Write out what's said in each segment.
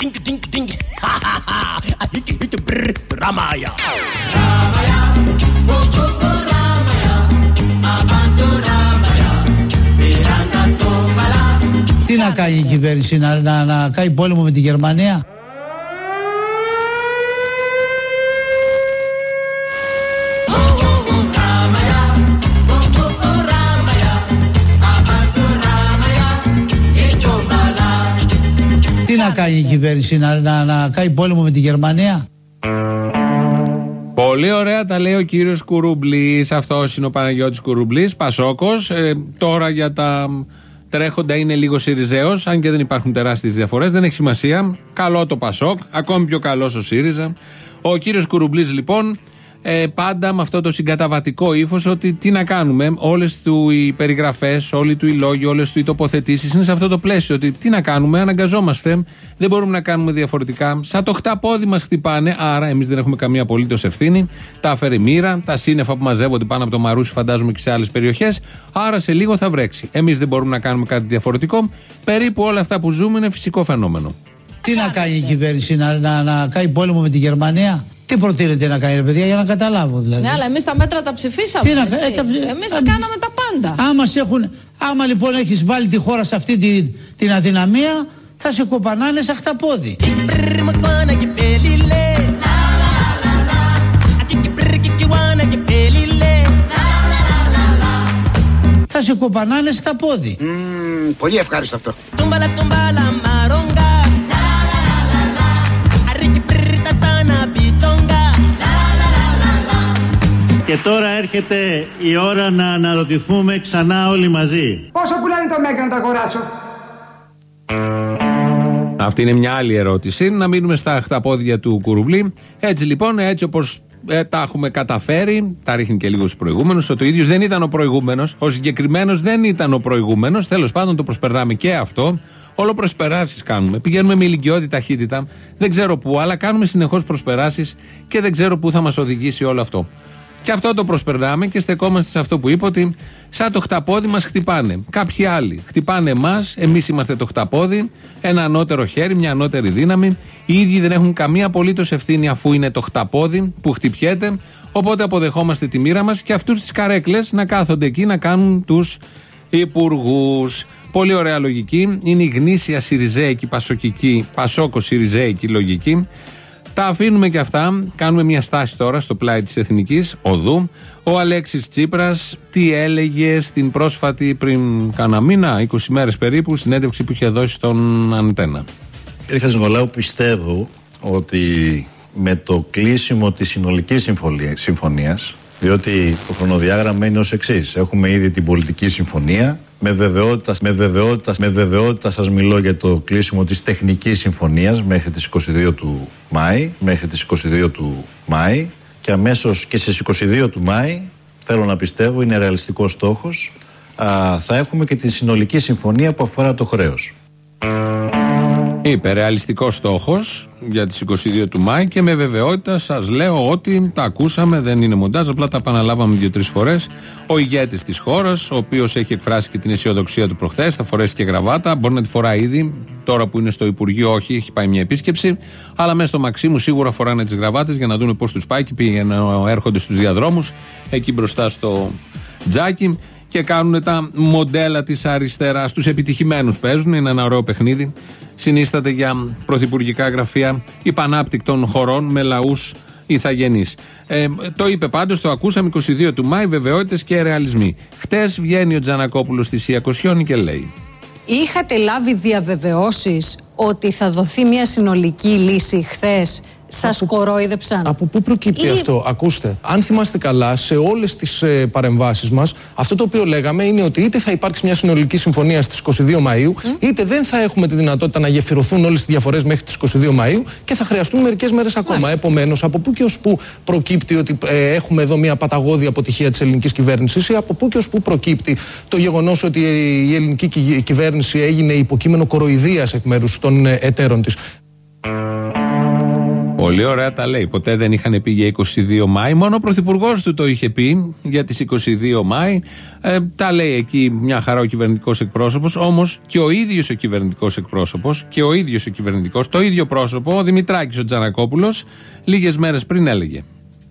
Ding ding ding. Ha ha ha. Hit hit brr Ramaya. Τι να κάνει η κυβέρνηση, να, να, να κάνει πόλεμο με τη Γερμανία; Να κάνει η κυβέρνηση, να, να, να κάνει πόλεμο με τη Γερμανία; Πολύ ωραία τα λέει ο κύριος Κουρούμπλη. Αυτός είναι ο Παναγιώτης Κουρούμπλη, Πασόκος. Ε, τώρα για τα τρέχοντα είναι λίγο Σιριζέος, αν και δεν υπάρχουν τεράστιες διαφορές. Δεν έχει σημασία. Καλό το Πασόκ, ακόμη πιο καλό ο ΣΥΡΙΖΑ. Ο κύριος Κουρουμπλή λοιπόν ε, πάντα με αυτό το συγκαταβατικό ύφος ότι τι να κάνουμε, όλες του οι περιγραφές, όλοι του οι λόγοι, όλες του οι τοποθετήσεις είναι σε αυτό το πλαίσιο. Ότι τι να κάνουμε, αναγκαζόμαστε, δεν μπορούμε να κάνουμε διαφορετικά. Σαν το χταπόδι μας χτυπάνε, άρα εμείς δεν έχουμε καμία απολύτως ευθύνη. Τα αφαιρεί μοίρα, τα σύννεφα που μαζεύονται πάνω από το Μαρούσι, φαντάζομαι και σε άλλες περιοχές. Άρα σε λίγο θα βρέξει. Εμείς δεν μπορούμε να κάνουμε κάτι διαφορετικό. Περίπου όλα αυτά που ζούμε είναι φυσικό φαινόμενο. Τι να κάνει η κυβέρνηση, να, να, να κάνει πόλεμο με τη Γερμανία; Τι προτείνετε να κάνει, ρε παιδιά, για να καταλάβω δηλαδή. Ναι, αλλά εμείς τα μέτρα τα ψηφίσαμε. Τι να έτσι. κα- ε, τα- Εμείς ε, τα ε, κάναμε τα πάντα. Άμα, σε έχουν, άμα λοιπόν έχεις βάλει τη χώρα σε αυτή την, την αδυναμία, θα σε κοπανάνε σαν χταπόδι. Θα σε κοπανάνε σαν χταπόδι. Πολύ ευχάριστο αυτό. Και τώρα έρχεται η ώρα να αναρωτηθούμε ξανά όλοι μαζί. Πόσο πουλάνε το μέγα να το αγοράσω; Αυτή είναι μια άλλη ερώτηση. Να μείνουμε στα χταπόδια του Κουρουμπλή. Έτσι λοιπόν, έτσι όπως τα έχουμε καταφέρει, τα ρίχνει και λίγο στους προηγούμενους, ότι ο ίδιος δεν ήταν ο προηγούμενος, ο συγκεκριμένος δεν ήταν ο προηγούμενος. Τέλος πάντων, το προσπερνάμε και αυτό. Όλο προσπεράσει κάνουμε. Πηγαίνουμε με ηλικιώδη ταχύτητα. Δεν ξέρω πού, αλλά κάνουμε συνεχώς προσπεράσεις και δεν ξέρω πού θα μας οδηγήσει όλο αυτό. Και αυτό το προσπερνάμε και στεκόμαστε σε αυτό που είπε ότι σαν το χταπόδι μας χτυπάνε. Κάποιοι άλλοι χτυπάνε εμάς, εμείς είμαστε το χταπόδι, ένα ανώτερο χέρι, μια ανώτερη δύναμη. Οι ίδιοι δεν έχουν καμία απολύτως ευθύνη αφού είναι το χταπόδι που χτυπιέται. Οπότε αποδεχόμαστε τη μοίρα μας και αυτούς τις καρέκλες να κάθονται εκεί να κάνουν τους υπουργούς. Πολύ ωραία λογική. Είναι η γνήσια Σιριζέικη, Πασοκική, Πασόκο Σιριζέικη λογική. Τα αφήνουμε και αυτά. Κάνουμε μια στάση τώρα στο πλάι της Εθνικής Οδού. Ο Αλέξης Τσίπρας τι έλεγε στην πρόσφατη πριν κάνα μήνα, 20 μέρες περίπου, συνέντευξη που είχε δώσει στον Αντένα. Κύριε Χατζηνικολάου, πιστεύω ότι με το κλείσιμο της συνολικής συμφωνία- συμφωνίας διότι το χρονοδιάγραμμα είναι ως εξής. Έχουμε ήδη την πολιτική συμφωνία. Με βεβαιότητα, με βεβαιότητα, με βεβαιότητα σας μιλώ για το κλείσιμο της τεχνικής συμφωνίας μέχρι τις 22 του Μάη. Μέχρι τις 22 του Μάη. Και αμέσως και στις 22 του Μάη, θέλω να πιστεύω, είναι ρεαλιστικός στόχος, α, θα έχουμε και τη συνολική συμφωνία που αφορά το χρέος. Είπε ρεαλιστικό στόχος για τις 22 του Μάη και με βεβαιότητα σας λέω ότι τα ακούσαμε, δεν είναι μοντάζ, απλά τα επαναλάβαμε δύο-τρεις φορές. Ο ηγέτης της χώρας, ο οποίος έχει εκφράσει και την αισιοδοξία του προχθές, θα φορέσει και γραβάτα, μπορεί να τη φοράει ήδη. Τώρα που είναι στο Υπουργείο, όχι, έχει πάει μια επίσκεψη. Αλλά μέσα στο Μαξίμου σίγουρα φοράνε τις γραβάτες για να δουν πώς τους πάει και πήγαινε, έρχονται στους διαδρόμους, εκεί μπροστά στο τζάκι και κάνουν τα μοντέλα της αριστεράς. Τους επιτυχημένους παίζουν, είναι ένα ωραίο παιχνίδι. Συνίσταται για πρωθυπουργικά γραφεία υπανάπτυκτων χωρών με λαούς ηθαγενείς. Ε, το είπε πάντως, το ακούσαμε 22 του Μάη, βεβαιότητες και ρεαλισμοί. Χτες βγαίνει ο Τζανακόπουλος στη Σία Κοσιόνη και λέει. Είχατε λάβει διαβεβαιώσεις ότι θα δοθεί μια συνολική λύση χθες. Σας κορόιδεψαν. Από πού προκύπτει Ή- αυτό, ακούστε. Αν θυμάστε καλά, σε όλες τις ε, παρεμβάσεις μας, αυτό το οποίο λέγαμε είναι ότι είτε θα υπάρξει μια συνολική συμφωνία στις 22 Μαου, είτε δεν θα έχουμε τη δυνατότητα να γεφυρωθούν όλες τις διαφορές μέχρι τις 22 Μαου και θα χρειαστούν μερικές μέρες ακόμα. Επομένως, από πού και ως πού προκύπτει ότι ε, έχουμε εδώ μια παταγώδη αποτυχία της ελληνικής κυβέρνησης ή από πού και ως πού προκύπτει το γεγονός ότι η ελληνική κυ- κυβέρνηση έγινε υποκείμενο κοροϊδίας εκ μέρους των ε, εταίρων της; Πολύ ωραία τα λέει. Ποτέ δεν είχαν πει για 22 Μάη. Μόνο ο πρωθυπουργός του το είχε πει για τις 22 Μάη. Ε, τα λέει εκεί μια χαρά ο κυβερνητικός εκπρόσωπος. Όμως και ο ίδιος ο κυβερνητικός εκπρόσωπος και ο ίδιος ο κυβερνητικός, το ίδιο πρόσωπο, ο Δημητράκης ο Τζανακόπουλος, λίγες μέρες πριν έλεγε.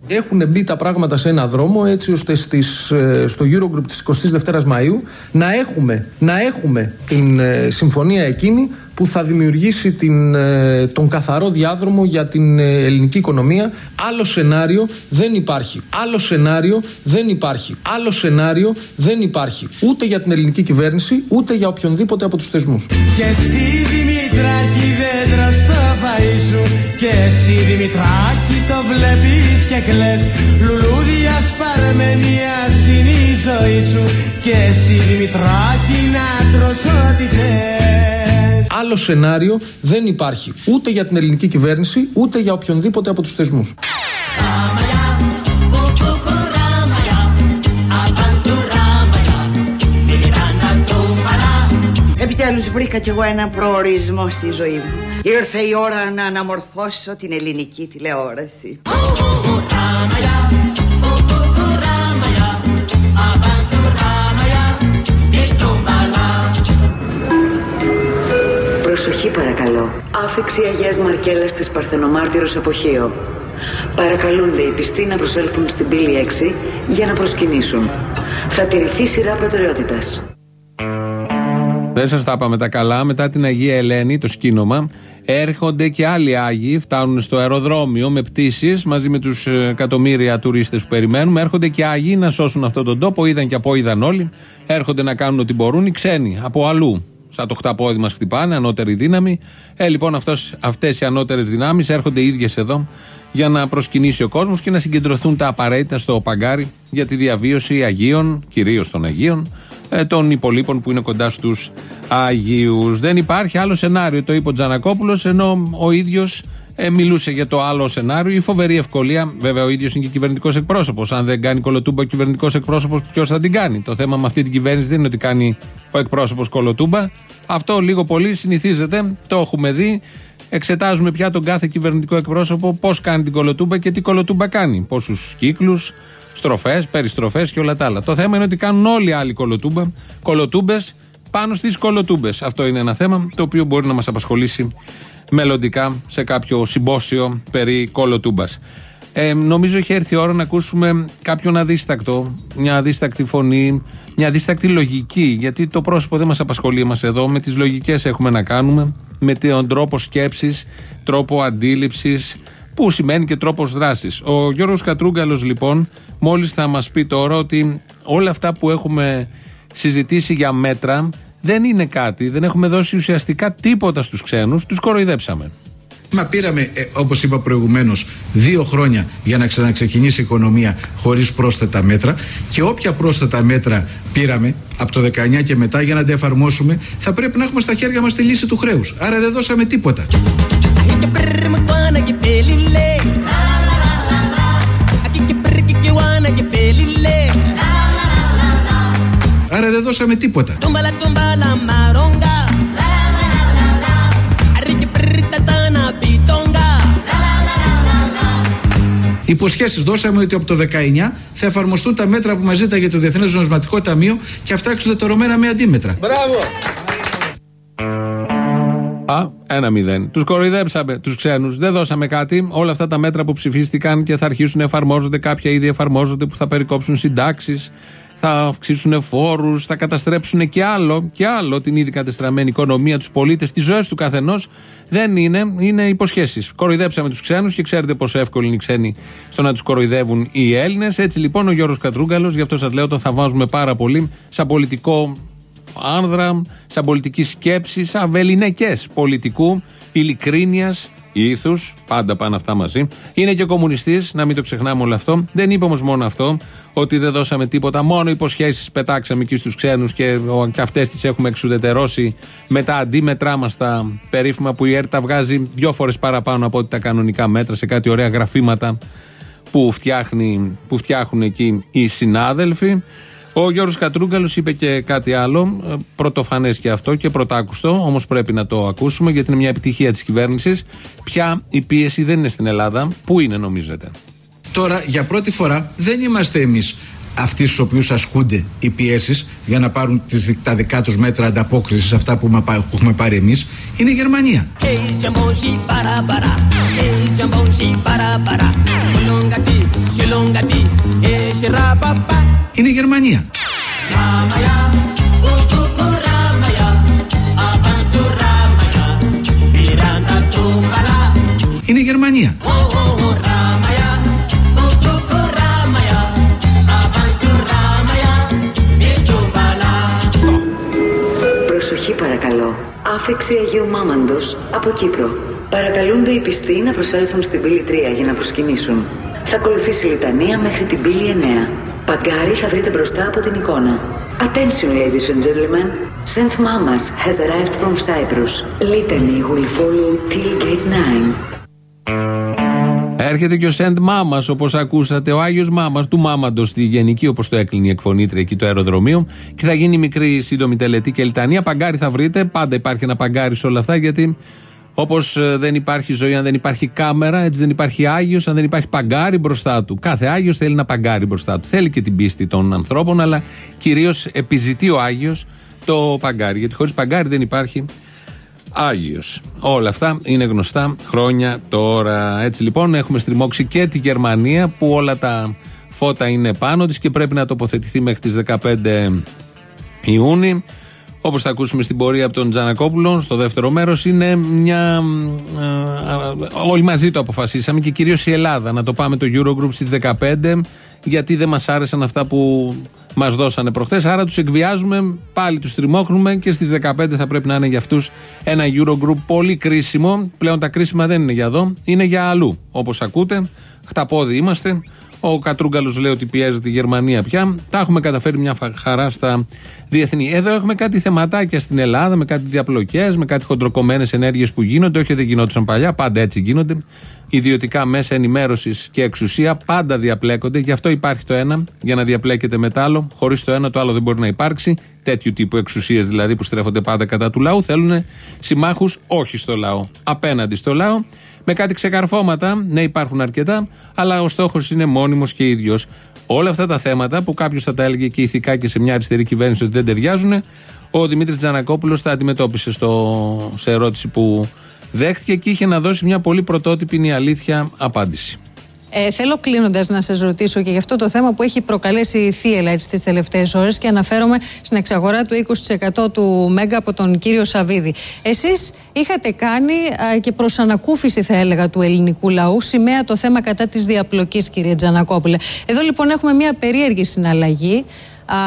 Έχουν μπει τα πράγματα σε ένα δρόμο έτσι ώστε στις, ε, στο Eurogroup της 22ης Μαΐου να έχουμε, να έχουμε την ε, συμφωνία εκείνη που θα δημιουργήσει την, ε, τον καθαρό διάδρομο για την ελληνική οικονομία. Άλλο σενάριο δεν υπάρχει. Άλλο σενάριο δεν υπάρχει. Άλλο σενάριο δεν υπάρχει. Ούτε για την ελληνική κυβέρνηση, ούτε για οποιονδήποτε από τους θεσμούς. Και εσύ Δημητράκη δεν τρως το φαΐ σου Και εσύ Δημητράκη το βλέπεις και κλαις Λουλούδια σπαρμενία είναι η ζωή σου Και εσύ Δημητράκη να τρως ό,τι θες Άλλο σενάριο δεν υπάρχει ούτε για την ελληνική κυβέρνηση ούτε για οποιονδήποτε από τους θεσμούς. Επιτέλους βρήκα κι εγώ έναν προορισμό στη ζωή μου. Ήρθε η ώρα να αναμορφώσω την ελληνική τηλεόραση. Προσοχή παρακαλώ. Άφηξη Αγίας Μαρκέλας της Παρθενομάρτυρος Αποχείο. Παρακαλούνται οι πιστοί να προσέλθουν στην πύλη 6 για να προσκυνήσουν. Θα τηρηθεί σειρά προτεραιότητας. Δεν σας τα είπαμε τα καλά. Μετά την Αγία Ελένη, το σκήνομα, έρχονται και άλλοι Άγιοι, φτάνουν στο αεροδρόμιο με πτήσεις μαζί με τους εκατομμύρια τουρίστες που περιμένουμε. Έρχονται και Άγιοι να σώσουν αυτόν τον τόπο. Είδαν και από είδαν όλοι. Έρχονται να κάνουν ό,τι μπορούν οι ξένοι από αλλού. Σαν το χταπόδι μας χτυπάνε, ανώτερη δύναμη. Ε, λοιπόν, αυτές οι ανώτερες δυνάμεις έρχονται ίδιες εδώ για να προσκυνήσει ο κόσμος και να συγκεντρωθούν τα απαραίτητα στο παγκάρι για τη διαβίωση Αγίων, κυρίως των Αγίων, ε, των υπολείπων που είναι κοντά στους Αγίους. Δεν υπάρχει άλλο σενάριο, το είπε ο Τζανακόπουλος, ενώ ο ίδιος ε, μιλούσε για το άλλο σενάριο. Η φοβερή ευκολία, βέβαια, ο ίδιος είναι και κυβερνητικός εκπρόσωπος. Αν δεν κάνει κολοτούμπα ο κυβερνητικός εκπρόσωπος, ποιος θα την κάνει; Το θέμα με αυτή την κυβέρνηση δεν είναι ότι κάνει ο εκπρόσωπος κολοτούμπα. Αυτό λίγο πολύ συνηθίζεται, το έχουμε δει. Εξετάζουμε πια τον κάθε κυβερνητικό εκπρόσωπο πώς κάνει την κολοτούμπα και τι κολοτούμπα κάνει. Πόσους κύκλους, στροφές, περιστροφές και όλα τα άλλα. Το θέμα είναι ότι κάνουν όλοι οι άλλοι κολοτούμπα, κολοτούμπες πάνω στις κολοτούμπες. Αυτό είναι ένα θέμα το οποίο μπορεί να μας απασχολήσει μελλοντικά σε κάποιο συμπόσιο περί κολοτούμπα. Ε, νομίζω έχει έρθει η ώρα να ακούσουμε κάποιον αδίστακτο, μια αδίστακτη φωνή, μια αδίστακτη λογική. Γιατί το πρόσωπο δεν μας απασχολεί εμάς εδώ. Με τις λογικές έχουμε να κάνουμε, με τον τρόπο σκέψης, τρόπο αντίληψης, που σημαίνει και τρόπος δράσης. Ο Γιώργος Κατρούγκαλος, λοιπόν, μόλις θα μας πει τώρα ότι όλα αυτά που έχουμε συζητήσει για μέτρα δεν είναι κάτι, δεν έχουμε δώσει ουσιαστικά τίποτα στους ξένους, τους κοροϊδέψαμε. Μα πήραμε, ε, όπως είπα προηγουμένως, δύο χρόνια για να ξαναξεκινήσει η οικονομία χωρίς πρόσθετα μέτρα. Και όποια πρόσθετα μέτρα πήραμε από το 19 και μετά για να τα εφαρμόσουμε, θα πρέπει να έχουμε στα χέρια μας τη λύση του χρέους. Άρα δεν δώσαμε τίποτα. Άρα δεν δώσαμε τίποτα. Υποσχέσεις δώσαμε ότι από το 19 θα εφαρμοστούν τα μέτρα που μας ζήταγε το Διεθνές Νομισματικό Ταμείο και αυτά εξουδετερωμένα με αντίμετρα. Μπράβο! Α, ένα μηδέν. Τους κοροϊδέψαμε τους ξένους. Δεν δώσαμε κάτι. Όλα αυτά τα μέτρα που ψηφίστηκαν και θα αρχίσουν να εφαρμόζονται, κάποια ήδη εφαρμόζονται που θα περικόψουν συντάξεις, θα αυξήσουν φόρους, θα καταστρέψουν και άλλο, και άλλο την ήδη κατεστραμμένη οικονομία, τους πολίτες, τις ζωές του καθενός. Δεν είναι, είναι υποσχέσεις. Κοροϊδέψαμε τους ξένους και ξέρετε πόσο εύκολο είναι οι ξένοι στο να τους κοροϊδεύουν οι Έλληνες. Έτσι λοιπόν ο Γιώργος Κατρούγκαλος, γι' αυτό σας λέω, το θαυμάζουμε πάρα πολύ σαν πολιτικό άνδρα, σαν πολιτική σκέψη, σαν βεληνικές πολιτικού, ειλικρίνειας, ήθους, πάντα πάνε αυτά μαζί. Είναι και κομμουνιστής, να μην το ξεχνάμε όλο αυτό. Δεν είπε όμως μόνο αυτό, ότι δεν δώσαμε τίποτα, μόνο υποσχέσεις πετάξαμε εκεί στους ξένους και, και αυτές τις έχουμε εξουδετερώσει με τα αντίμετρά μας τα περίφημα που η ΕΡΤΑ βγάζει δυο φορές παραπάνω από ό,τι τα κανονικά μέτρα σε κάτι ωραία γραφήματα που, φτιάχνει, που φτιάχνουν εκεί οι συνάδελφοι. Ο Γιώργος Κατρούγκαλος είπε και κάτι άλλο, ε, πρωτοφανές και αυτό και πρωτάκουστο, όμως πρέπει να το ακούσουμε γιατί είναι μια επιτυχία της κυβέρνησης. Πια η πίεση δεν είναι στην Ελλάδα. Πού είναι νομίζετε; Τώρα, για πρώτη φορά, δεν είμαστε εμείς αυτοί στους οποίους ασκούνται οι πιέσεις για να πάρουν τις, τα δικά τους μέτρα ανταπόκρισης σε αυτά που, μα- που έχουμε πάρει εμείς, είναι η Γερμανία. Είναι η Γερμανία. Είναι η Γερμανία. Παρακαλώ. Άφηξη Αγίου Μάμαντος από Κύπρο. Παρακαλούνται οι πιστοί να προσέλθουν στην πύλη 3 για να προσκυνήσουν. Θα ακολουθήσει λιτανία μέχρι την πύλη 9. Παγκάρι θα βρείτε μπροστά από την εικόνα. Attention ladies and gentlemen. Saint Mamas has arrived from Cyprus. Litany will follow till gate 9. Έρχεται και ο Σεντ Μάμας, όπως ακούσατε, ο Άγιος Μάμας του Μάμαντος στη Γενική, όπως το έκλεινε η εκφωνήτρια εκεί το αεροδρομίο. Και θα γίνει μικρή σύντομη τελετή και λιτανία. Παγκάρι θα βρείτε. Πάντα υπάρχει ένα παγκάρι σε όλα αυτά, γιατί όπως δεν υπάρχει ζωή αν δεν υπάρχει κάμερα, έτσι δεν υπάρχει Άγιος αν δεν υπάρχει παγκάρι μπροστά του. Κάθε Άγιος θέλει ένα παγκάρι μπροστά του. Θέλει και την πίστη των ανθρώπων, αλλά κυρίως επιζητεί ο Άγιος το παγκάρι. Γιατί χωρίς παγκάρι δεν υπάρχει Άγιος. Όλα αυτά είναι γνωστά χρόνια τώρα. Έτσι λοιπόν έχουμε στριμώξει και τη Γερμανία που όλα τα φώτα είναι πάνω της και πρέπει να τοποθετηθεί μέχρι τις 15 Ιούνιου. Όπως θα ακούσουμε στην πορεία από τον Τζανακόπουλο στο δεύτερο μέρος είναι μια... ε, ε, όλοι μαζί το αποφασίσαμε και κυρίως η Ελλάδα να το πάμε το Eurogroup στις 15 γιατί δεν μας άρεσαν αυτά που μας δώσανε προχθές. Άρα τους εκβιάζουμε, πάλι τους τριμώχνουμε και στις 15 θα πρέπει να είναι για αυτούς ένα Eurogroup πολύ κρίσιμο. Πλέον τα κρίσιμα δεν είναι για εδώ, είναι για αλλού. Όπως ακούτε, χταπόδι είμαστε ο Κατρούγκαλος λέει ότι πιέζεται η Γερμανία πια. Τα έχουμε καταφέρει μια φα- χαρά στα διεθνή. Εδώ έχουμε κάτι θεματάκια στην Ελλάδα, με κάτι διαπλοκές, με κάτι χοντροκομμένες ενέργειες που γίνονται. Όχι, δεν γινόντουσαν παλιά, πάντα έτσι γίνονται. Ιδιωτικά μέσα ενημέρωσης και εξουσία πάντα διαπλέκονται. Γι' αυτό υπάρχει το ένα, για να διαπλέκεται με το άλλο. Χωρίς το ένα, το άλλο δεν μπορεί να υπάρξει. Τέτοιου τύπου εξουσίες δηλαδή που στρέφονται πάντα κατά του λαού θέλουν συμμάχους όχι στο λαό, απέναντι στο λαό με κάτι ξεκαρφώματα. Ναι, υπάρχουν αρκετά, αλλά ο στόχος είναι μόνιμος και ίδιος. Όλα αυτά τα θέματα που κάποιος θα τα έλεγε και ηθικά και σε μια αριστερή κυβέρνηση ότι δεν ταιριάζουν, ο Δημήτρης Τζανακόπουλος τα αντιμετώπισε στο, σε ερώτηση που δέχτηκε και είχε να δώσει μια πολύ πρωτότυπη είναι η αλήθεια απάντηση. Ε, θέλω κλείνοντας να σας ρωτήσω και για αυτό το θέμα που έχει προκαλέσει η θύελα έτσι τις τελευταίες ώρες και αναφέρομαι στην εξαγορά του 20% του Μέγκα από τον κύριο Σαββίδη. Εσείς είχατε κάνει α, και προ ανακούφιση, θα έλεγα, του ελληνικού λαού σημαία το θέμα κατά της διαπλοκής, κύριε Τζανακόπουλε. Εδώ λοιπόν έχουμε μια περίεργη συναλλαγή. Α,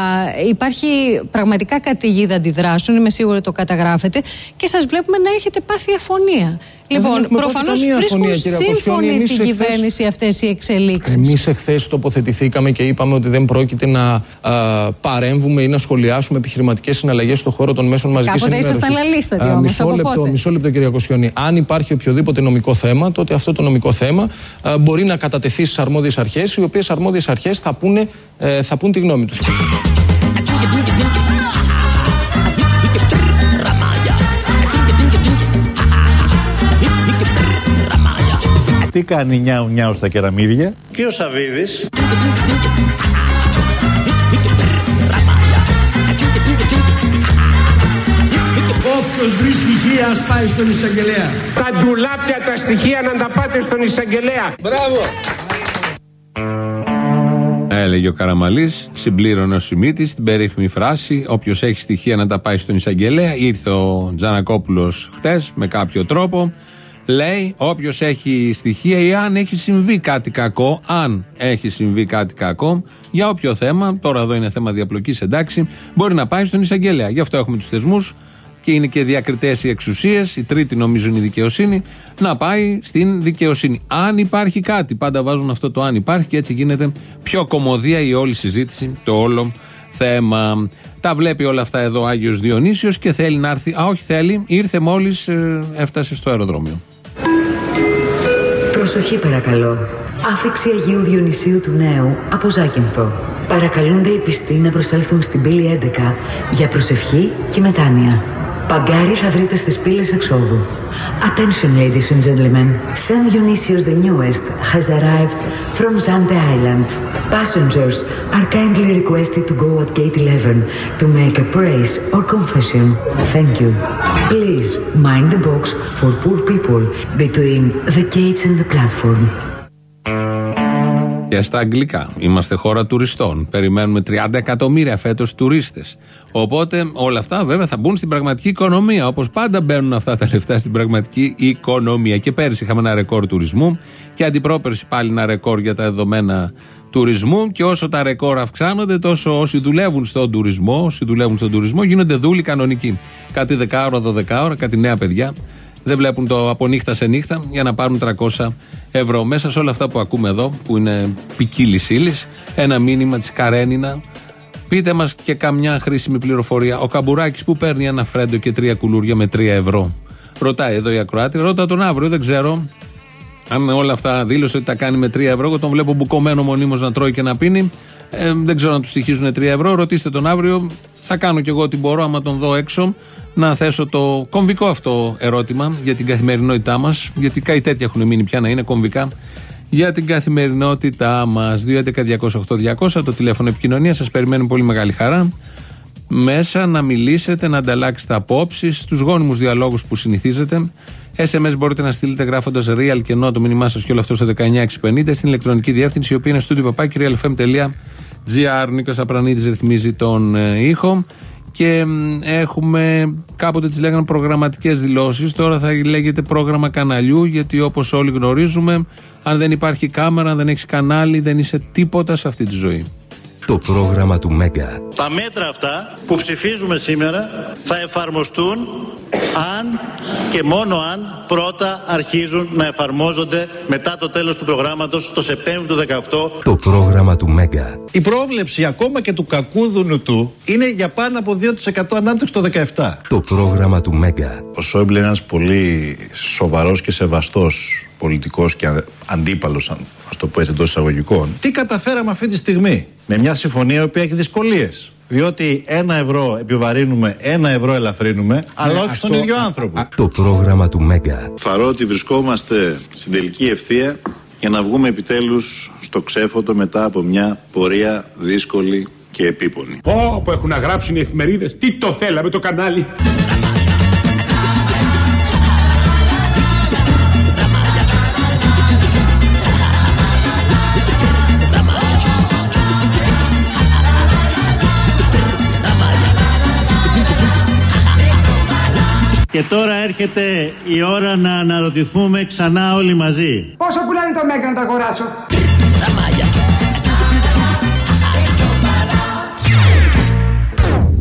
υπάρχει πραγματικά καταιγίδα αντιδράσεων, είμαι σίγουρη το καταγράφετε και σας βλέπουμε να έχετε πάθει αφωνία. Λοιπόν, έχουμε πάθει προφανώς καμία βρίσκουν αφωνία, κύριε Κοσιόνη. σύμφωνη Εμείς την εχθές- κυβέρνηση αυτές οι εξελίξεις. Εμείς εχθές τοποθετηθήκαμε και είπαμε ότι δεν πρόκειται να α, παρέμβουμε ή να σχολιάσουμε επιχειρηματικές συναλλαγές στον χώρο των μέσων μαζικής Κάποτε ενημέρωσης. ήσασταν λαλίστατοι όμως, μισό, από λεπτό, πότε; μισό λεπτό, κυρία Κοσιόνη. Αν υπάρχει οποιοδήποτε νομικό θέμα, τότε αυτό το νομικό θέμα α, μπορεί να κατατεθεί στις αρμόδιες αρχές, οι οποίες αρμόδιες αρχές θα, πούνε, ε, θα πούν τη γνώμη τους. Τι κάνει νιάου νιάου στα κεραμίδια; Και ο Σαββίδης Όποιος βρει στοιχεία ας πάει στον εισαγγελέα. Τα ντουλάπια τα στοιχεία να τα πάτε στον εισαγγελέα. Μπράβο. Έλεγε ο Καραμαλής, συμπλήρωνε ο Σιμίτης την περίφημη φράση: Όποιος έχει στοιχεία να τα πάει στον εισαγγελέα. Ήρθε ο Τζανακόπουλος χτες με κάποιο τρόπο. Λέει: Όποιος έχει στοιχεία ή αν έχει συμβεί κάτι κακό, αν έχει συμβεί κάτι κακό, για όποιο θέμα, τώρα εδώ είναι θέμα διαπλοκής, εντάξει, μπορεί να πάει στον εισαγγελέα. Γι' αυτό έχουμε τους θεσμούς και είναι και διακριτές οι εξουσίες, η τρίτη νομίζω είναι η δικαιοσύνη, να πάει στην δικαιοσύνη. Αν υπάρχει κάτι, πάντα βάζουν αυτό το αν υπάρχει και έτσι γίνεται πιο κομμωδία η όλη συζήτηση, το όλο θέμα. Τα βλέπει όλα αυτά εδώ ο Άγιος Διονύσιος και θέλει να έρθει. Α, όχι θέλει, ήρθε μόλις ε, έφτασε στο αεροδρόμιο. Προσοχή παρακαλώ. Άφηξη Αγίου Διονυσίου του Νέου από Ζάκυνθο. Παρακαλούνται οι πιστοί να προσέλθουν στην πύλη 11 για προσευχή και μετάνοια. Παγκάρι θα βρείτε στις πύλες εξόδου. Attention ladies and gentlemen. San Dionysius the newest has arrived from Zante Island. Passengers are kindly requested to go at gate 11 to make a praise or confession. Thank you. Please mind the box for poor people between the gates and the platform. Και στα αγγλικά. Είμαστε χώρα τουριστών. Περιμένουμε 30 εκατομμύρια φέτος τουρίστες. Οπότε όλα αυτά βέβαια θα μπουν στην πραγματική οικονομία. Όπως πάντα μπαίνουν αυτά τα λεφτά στην πραγματική οικονομία. Και πέρυσι είχαμε ένα ρεκόρ τουρισμού και αντιπρόπερση πάλι ένα ρεκόρ για τα δεδομένα τουρισμού. Και όσο τα ρεκόρ αυξάνονται, τόσο όσοι δουλεύουν στον τουρισμό, όσοι δουλεύουν στον τουρισμό γίνονται δούλοι κανονικοί. Κάτι 10 ώρα, 12 ώρα, κάτι νέα παιδιά δεν βλέπουν το από νύχτα σε νύχτα για να πάρουν 300 ευρώ. Μέσα σε όλα αυτά που ακούμε εδώ, που είναι ποικίλη ύλη, ένα μήνυμα της Καρένινα. Πείτε μας και καμιά χρήσιμη πληροφορία. Ο Καμπουράκης που παίρνει ένα φρέντο και τρία κουλούρια με 3 ευρώ. Ρωτάει εδώ η Ακροάτη, ρώτα τον αύριο, δεν ξέρω. Αν όλα αυτά δήλωσε ότι τα κάνει με 3 ευρώ, εγώ τον βλέπω μπουκωμένο μονίμως να τρώει και να πίνει. Ε, δεν ξέρω να του στοιχίζουν 3 ευρώ. Ρωτήστε τον αύριο. Θα κάνω κι εγώ ό,τι μπορώ, άμα τον δω έξω, να θέσω το κομβικό αυτό ερώτημα για την καθημερινότητά μας. Γιατί κάτι τέτοια έχουν μείνει πια να είναι κομβικά για την καθημερινότητά μας. 2.11.208.200 το τηλέφωνο επικοινωνίας. Σας περιμένουν πολύ μεγάλη χαρά. Μέσα να μιλήσετε, να ανταλλάξετε απόψεις στους γόνιμους διαλόγους που συνηθίζετε. SMS μπορείτε να στείλετε γράφοντας real και ενώ το μήνυμά σας και όλο αυτό στο 19650 στην ηλεκτρονική διεύθυνση η οποία είναι στο παπάκι realfm.gr. Νίκος Απρανίτη ρυθμίζει τον ε, ήχο. Και έχουμε κάποτε τις λέγανε προγραμματικές δηλώσεις. Τώρα θα λέγεται πρόγραμμα καναλιού, γιατί όπως όλοι γνωρίζουμε, αν δεν υπάρχει κάμερα, αν δεν έχεις κανάλι, δεν είσαι τίποτα σε αυτή τη ζωή. Το πρόγραμμα του Μέγκα. Τα μέτρα αυτά που ψηφίζουμε σήμερα θα εφαρμοστούν αν και μόνο αν πρώτα αρχίζουν να εφαρμόζονται μετά το τέλος του προγράμματος το Σεπτέμβριο του 2018. Το πρόγραμμα του Μέγκα. Η πρόβλεψη ακόμα και του κακού του είναι για πάνω από 2% ανάπτυξη το 17. Το πρόγραμμα του Μέγκα. Ο Σόιμπλε είναι ένας πολύ σοβαρός και σεβαστός πολιτικός και αντίπαλος, αν το πω έτσι εντός εισαγωγικών. Τι καταφέραμε αυτή τη στιγμή με μια συμφωνία η οποία έχει δυσκολίες. Διότι ένα ευρώ επιβαρύνουμε, ένα ευρώ ελαφρύνουμε, αλλά όχι στον ίδιο άνθρωπο. Το πρόγραμμα του Μέγκα. Φαρώ ότι βρισκόμαστε στην τελική ευθεία για να βγούμε επιτέλους στο ξέφωτο μετά από μια πορεία δύσκολη και επίπονη. Πω, που έχουν να γράψουν οι εφημερίδες. Τι το θέλαμε το κανάλι. Και τώρα έρχεται η ώρα να αναρωτηθούμε ξανά όλοι μαζί. Πόσο πουλάνε το μέγα να το αγοράσω;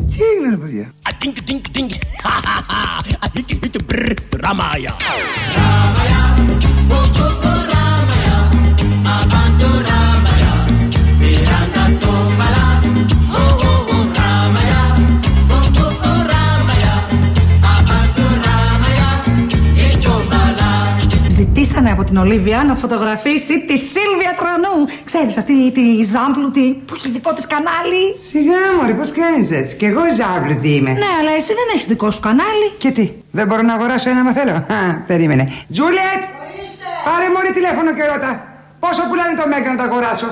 Τι έγινε ρε παιδιά; Ραμάγια. Από την Ολίβια να φωτογραφίσει τη Σίλβια Τρανού. Ξέρεις αυτή τη ζάμπλουτη που έχει δικό της κανάλι. Σιγά μωρή, πώς κάνεις έτσι. Κι εγώ ζάμπλουτη είμαι. Ναι, αλλά εσύ δεν έχεις δικό σου κανάλι. Και τι, δεν μπορώ να αγοράσω ένα μα θέλω; Α, περίμενε. Τζούλιετ, πάρε μωρή τηλέφωνο και ρώτα. Πόσο πουλάνε το Μέγκα να το αγοράσω;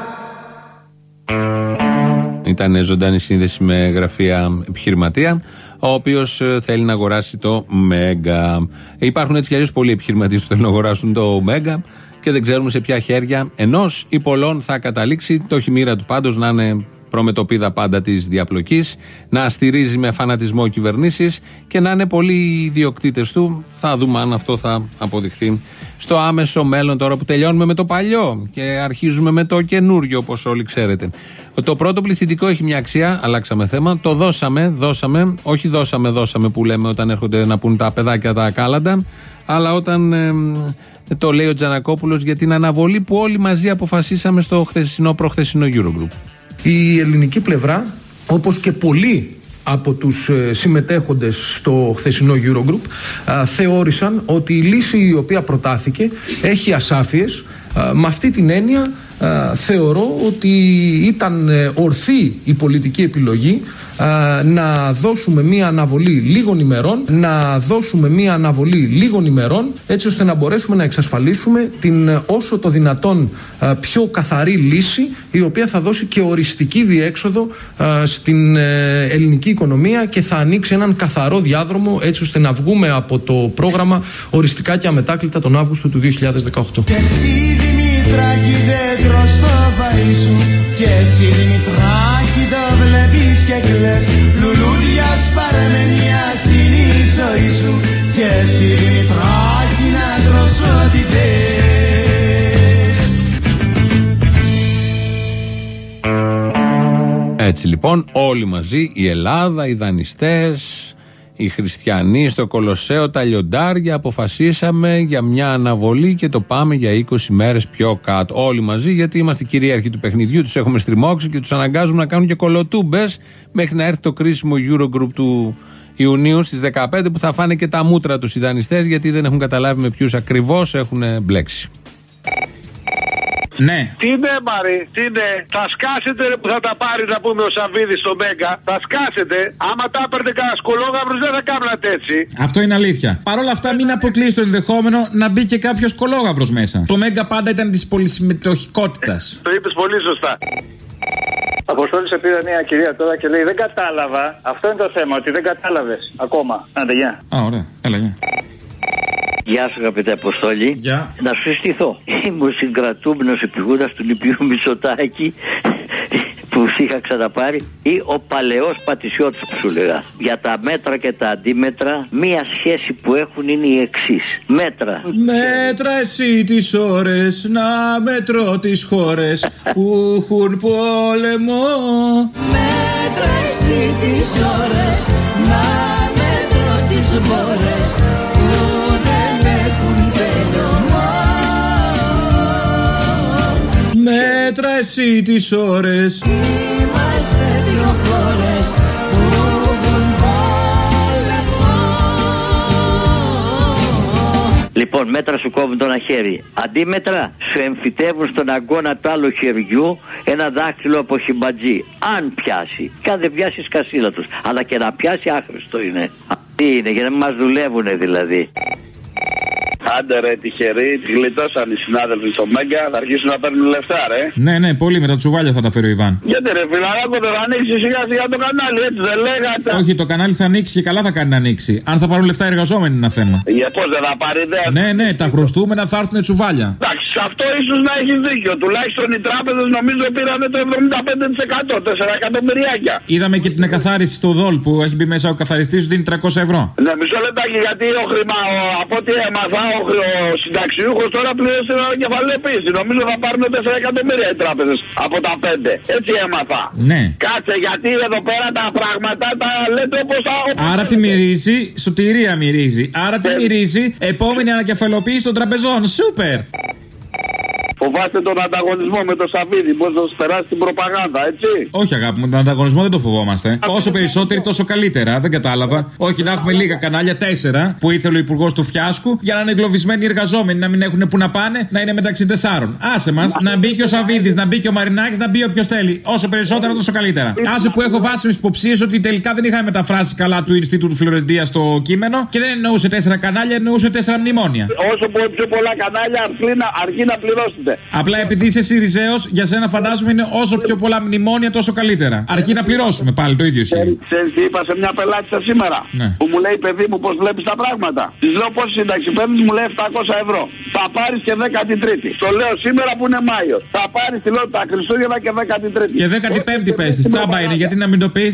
Ήταν ζωντανή σύνδεση με γραφεία επιχειρηματία, ο οποίος θέλει να αγοράσει το Μέγκα. Υπάρχουν έτσι κι αλλιώς πολλοί επιχειρηματίες που θέλουν να αγοράσουν το Μέγκα και δεν ξέρουμε σε ποια χέρια ενός ή πολλών θα καταλήξει. Το έχει μοίρα του πάντως να είναι προμετωπίδα πάντα της διαπλοκής, να στηρίζει με φανατισμό κυβερνήσεις και να είναι πολλοί οι ιδιοκτήτες του. Θα δούμε αν αυτό θα αποδειχθεί στο άμεσο μέλλον τώρα που τελειώνουμε με το παλιό και αρχίζουμε με το καινούριο, όπως όλοι ξέρετε. Το πρώτο πληθυντικό έχει μια αξία, αλλάξαμε θέμα. Το δώσαμε, δώσαμε, όχι δώσαμε, δώσαμε που λέμε όταν έρχονται να πούν τα παιδάκια τα κάλαντα, αλλά όταν ε, το λέει ο Τζανακόπουλος για την αναβολή που όλοι μαζί αποφασίσαμε στο χθεσινό, προχθεσινό Eurogroup. Η ελληνική πλευρά, όπως και πολλοί από τους ε, συμμετέχοντες στο χθεσινό Eurogroup α, θεώρησαν ότι η λύση η οποία προτάθηκε έχει ασάφειες Α, με αυτή την έννοια α, θεωρώ ότι ήταν ε, ορθή η πολιτική επιλογή α, να δώσουμε μία αναβολή λίγων ημερών να δώσουμε μία αναβολή λίγων ημερών έτσι ώστε να μπορέσουμε να εξασφαλίσουμε την ε, όσο το δυνατόν α, πιο καθαρή λύση η οποία θα δώσει και οριστική διέξοδο α, στην ε, ελληνική οικονομία και θα ανοίξει έναν καθαρό διάδρομο έτσι ώστε να βγούμε από το πρόγραμμα οριστικά και αμετάκλητα τον Αύγουστο του 2018. Και εσύ Δημητράκη δεν τρως το φαΐ σου Και εσύ Δημητράκη το βλέπεις και κλαις. Λουλούδιας σπαρμενιάς είναι η ζωή σου Και εσύ Δημητράκη να τρως ό,τι θες. Έτσι λοιπόν, όλοι μαζί, η Ελλάδα, οι δανειστές, οι χριστιανοί στο Κολοσσέο, τα λιοντάρια, αποφασίσαμε για μια αναβολή και το πάμε για 20 μέρες πιο κάτω. Όλοι μαζί, γιατί είμαστε κυρίαρχοι του παιχνιδιού, τους έχουμε στριμώξει και τους αναγκάζουμε να κάνουν και κολοτούμπες μέχρι να έρθει το κρίσιμο Eurogroup του Ιουνίου στις 15 που θα φάνε και τα μούτρα τους οι δανειστές γιατί δεν έχουν καταλάβει με ποιους ακριβώς έχουν μπλέξει. Ναι. Τι είναι, Μαρή, τι είναι; Θα σκάσετε ρε, που θα τα πάρεις να πούμε ο Σαββίδης στο Μέγκα. Θα σκάσετε. Άμα τα έπαιρνε κανένα κολόγαυρο δεν θα κάνατε έτσι. Αυτό είναι αλήθεια. Παρ' όλα αυτά, μην αποκλείσει το ενδεχόμενο να μπει και κάποιος κολόγαυρος μέσα. Το Μέγκα πάντα ήταν της πολυσυμμετροχικότητας. Το είπες πολύ σωστά. Αποστόλη σε πήρε μια κυρία τώρα και λέει: Δεν κατάλαβα. Αυτό είναι το θέμα, ότι δεν κατάλαβες ακόμα. Άντε, γεια. Α, ωραία. Έλα, γεια. Γεια σου, αγαπητέ Αποστόλη. Γεια. Να σου συστηθώ. Είμαι ο συγκρατούμενος επιγούδα του Λυπιού Μητσοτάκη που σου είχα ξαναπάρει ή ο παλαιός πατησιώτης που σου λέγα. Για τα μέτρα και τα αντίμετρα, μία σχέση που έχουν είναι η εξής. Μέτρα. Μέτρα εσύ τις ώρες να μετρώ τις χώρες που έχουν πόλεμο. Μέτρα εσύ τις ώρες Να μέτρω τις μπόρες Μέτρα εσύ τις ώρες. Είμαστε δύο χώρες Που έχουν πόλεμο Λοιπόν, μέτρα σου κόβουν το ένα χέρι. Αντίμετρα σου εμφυτεύουν στον αγκώνα του άλλου χεριού ένα δάχτυλο από χιμπατζή. Αν πιάσει. Και αν δεν πιάσει, σκασίλα τους. Αλλά και να πιάσει, άχρηστο είναι. Τι είναι, για να μην μας δουλεύουν δηλαδή. Άντε ρε τυχεροί, τη γλιτώσαν οι συνάδελφοι στο Μέγκα, θα αρχίσουν να παίρνουν λεφτά, ρε. Ναι, ναι, πολύ με τα τσουβάλια θα τα φέρει ο Ιβάν. Γιατί ρε φιλαράκο δεν θα ανοίξει σιγά σιγά το κανάλι, έτσι δεν λέγατε. Όχι, το κανάλι θα ανοίξει και καλά θα κάνει να ανοίξει. Αν θα πάρουν λεφτά οι εργαζόμενοι είναι ένα θέμα. Για πώς δεν θα πάρει ιδέα. Ναι, ναι, τα χρωστούμενα θα έρθουν τσουβάλια. Εντάξει, σε αυτό ίσως να έχει δίκιο. Τουλάχιστον οι τράπεζες νομίζω πήραν το 75%, 4 εκατομμυριάκια. Είδαμε και την εκαθάριση στο ΔΟΛ που έχει μπει μέσα ο καθαριστής σου δίνει 300 ευρώ. Ναι, μισό λεπτάκι γιατί ο χρήμα, ο, από ό,τι έμαθα, ο, χρ- ο συνταξιούχος τώρα πλήρωσε κεφαλαιοποίηση. Νομίζω θα πάρουν 4 εκατομμύρια οι τράπεζες από τα 5. Έτσι έμαθα. Ναι. Κάτσε γιατί εδώ πέρα τα πράγματα τα λέτε όπως τα. Άρα τι μυρίζει, σωτηρία μυρίζει. Άρα τι μυρίζει, επόμενη ανακεφαλοποίηση των τραπεζών. Σούπερ! Φοβάστε τον ανταγωνισμό με το Σαββίδι, πώ θα σου περάσει την προπαγάνδα, έτσι. Όχι, αγάπη μου, τον ανταγωνισμό δεν το φοβόμαστε. Όσο περισσότεροι, τόσο καλύτερα. Δεν κατάλαβα. Όχι να έχουμε λίγα κανάλια, τέσσερα, που ήθελε ο υπουργός του Φιάσκου, για να είναι εγκλωβισμένοι οι εργαζόμενοι, να μην έχουν που να πάνε, να είναι μεταξύ τεσσάρων. Άσε μας, να μπει και ο Σαββίδης, να μπει και ο Μαρινάκης, να μπει όποιος θέλει. Όσο περισσότερο, τόσο καλύτερα. Άσε που έχω βάσιμε υποψίες ότι τελικά δεν είχαμε μεταφράσει καλά του Ινστιτούτου Φλωρεντίας στο κείμενο και δεν εννοούσε τέσσερα κανάλια, εννοούσε τέσσερα μνημόνια. Όσο πο- πιο πολλά κανάλια αρκεί να, αρκεί να πληρώσετε. Απλά επειδή είσαι Σιριζέος, για σένα φαντάζομαι είναι όσο πιο πολλά μνημόνια, τόσο καλύτερα. Αρκεί να πληρώσουμε πάλι το ίδιο ισχύει. Ξέρεις τι είπα σε μια πελάτησα σήμερα. Ναι. Που μου λέει, παιδί μου, πώς βλέπεις τα πράγματα; Της λέω πόση σύνταξη παίρνεις, μου λέει 700 ευρώ. Θα πάρεις και 13η. Το λέω σήμερα που είναι Μάιο. Θα πάρεις, τη λέω τα Χριστούγεννα και 13η. Και 15η πες της, τσάμπα είναι, γιατί να μην το πεις;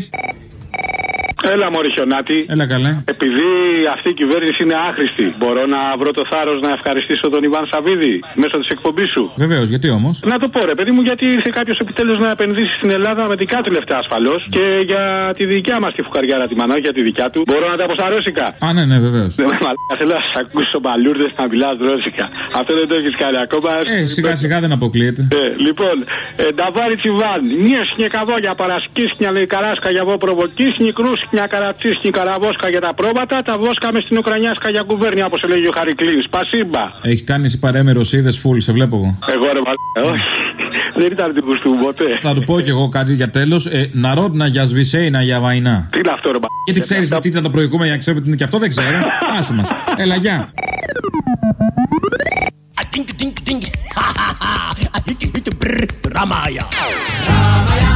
Έλα, Μωρή Χιονάτη. Έλα καλέ. Επειδή αυτή η κυβέρνηση είναι άχρηστη, μπορώ να βρω το θάρρος να ευχαριστήσω τον Ιβάν Σαββίδη μέσω της εκπομπής σου. Βεβαίως, γιατί όμως; Να το πω, ρε παιδί μου, γιατί ήρθε κάποιος επιτέλους να επενδύσει στην Ελλάδα με δικά του λεφτά ασφαλώς και για τη δικιά μας τη φουκαριάρα τη μανά, για τη δικιά του. Μπορώ να τα πω στα ρώσικα. Α, ναι, ναι, βεβαίως. Ναι, μαλάκας, θέλω να σα ακούσω μπαλούρδες να μιλάς ρώσικα. Αυτό δεν το έχεις κάνει ακόμα. Ε, σιγά σιγά δεν αποκλείεται. Ε, λοιπόν, ε, Νταβάρι Τσιβάν, μία σνεκαδόγια παρασκίσνια λέει καράσκα για βό προβοκίσνη κρούς μια καρατσίσκη καραβόσκα για τα πρόβατα, τα βόσκαμε στην Ουκρανιάσκα για κουβέρνια, όπως έλεγε ο Χαρικλή. Σπασίμπα. Έχεις κάνει εσύ παρέμερος, είδες φουλ, σε βλέπω εγώ. Εγώ ρε μαλάκα, όχι. Δεν ήταν τύπου του ποτέ. Θα του πω κι εγώ κάτι για τέλος. Ε, Ναρόντνα για σβησέινα για βαϊνά. Τι είναι αυτό, ρε Γιατί ξέρεις τι ήταν το προηγούμενο, για να ξέρω τι είναι και αυτό δεν ξέρω. Άσε μας. Έλα, γεια. Tink, tink, tink. Hiti, hiti, brr, Ramaya. Κύριε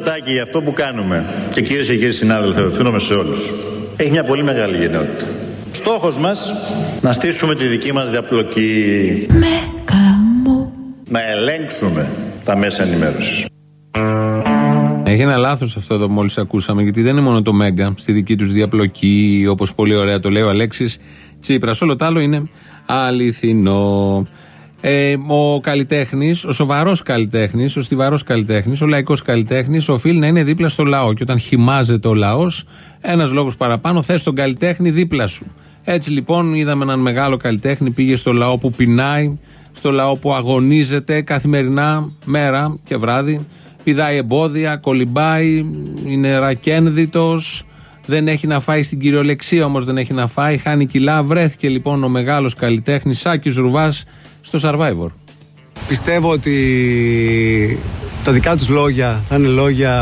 Μητσοτάκη, για αυτό που κάνουμε και κυρίες και κύριοι συνάδελφοι, απευθύνομαι σε όλους. Έχει μια πολύ μεγάλη γενναιότητα. Στόχος μας να στήσουμε τη δική μας διαπλοκή. Να ελέγξουμε τα μέσα ενημέρωσης. Έχει ένα λάθος αυτό εδώ μόλις ακούσαμε, γιατί δεν είναι μόνο το Μέγκα στη δική τους διαπλοκή, όπως πολύ ωραία το λέει ο Αλέξης Τσίπρας. Όλο το άλλο είναι αληθινό. Ε, ο καλλιτέχνης, ο σοβαρός καλλιτέχνης, ο στιβαρός καλλιτέχνης, ο λαϊκός καλλιτέχνης, οφείλει να είναι δίπλα στο λαό. Και όταν χυμάζεται ο λαός, ένας λόγος παραπάνω, θες τον καλλιτέχνη δίπλα σου. Έτσι λοιπόν είδαμε έναν μεγάλο καλλιτέχνη, πήγε στο λαό που πεινάει, στο λαό που αγωνίζεται καθημερινά, μέρα και βράδυ. Πηδάει εμπόδια, κολυμπάει, είναι ρακένδυτος, δεν έχει να φάει στην κυριολεξία όμως δεν έχει να φάει, χάνει κιλά. Βρέθηκε λοιπόν ο μεγάλος καλλιτέχνης Σάκης Ρουβάς στο Survivor. Πιστεύω ότι τα δικά τους λόγια θα είναι λόγια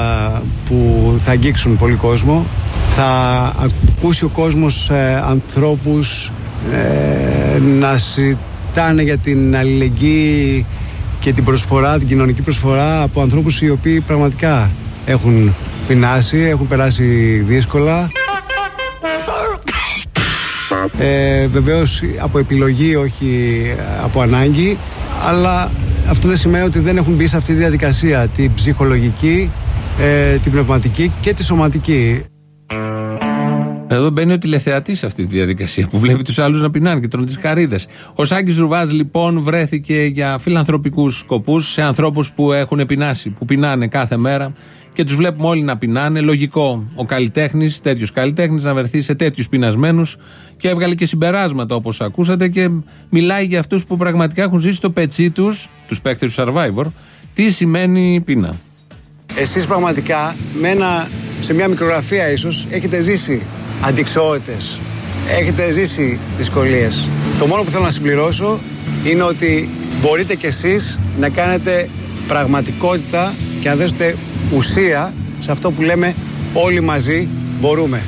που θα αγγίξουν πολύ κόσμο. Θα ακούσει ο κόσμος ε, ανθρώπους ε, να συζητάνε για την αλληλεγγύη και την προσφορά, την κοινωνική προσφορά από ανθρώπους οι οποίοι πραγματικά έχουν πεινάσει, έχουν περάσει δύσκολα. Ε, βεβαίως από επιλογή, όχι από ανάγκη, αλλά αυτό δεν σημαίνει ότι δεν έχουν μπει σε αυτή τη διαδικασία, την ψυχολογική, ε, την πνευματική και τη σωματική. Εδώ μπαίνει ο τηλεθεατής σε αυτή τη διαδικασία που βλέπει τους άλλους να πεινάνε και τρώνε τις χαρίδε. Ο Σάκης Ρουβάς λοιπόν βρέθηκε για φιλανθρωπικούς σκοπούς σε ανθρώπους που έχουν πεινάσει, που πεινάνε κάθε μέρα και τους βλέπουμε όλοι να πεινάνε. Λογικό ο καλλιτέχνης, τέτοιος καλλιτέχνης, να βρεθεί σε τέτοιους πεινασμένους και έβγαλε και συμπεράσματα όπως ακούσατε και μιλάει για αυτούς που πραγματικά έχουν ζήσει το πετσί τους, τους παίκτες του survivor, τι σημαίνει πείνα. Εσείς πραγματικά με ένα, σε μια μικρογραφία ίσως έχετε ζήσει αντικσοότητες, έχετε ζήσει δυσκολίες. Το μόνο που θέλω να συμπληρώσω είναι ότι μπορείτε κι εσείς να κάνετε πραγματικότητα και να δώσετε ουσία σε αυτό που λέμε όλοι μαζί μπορούμε.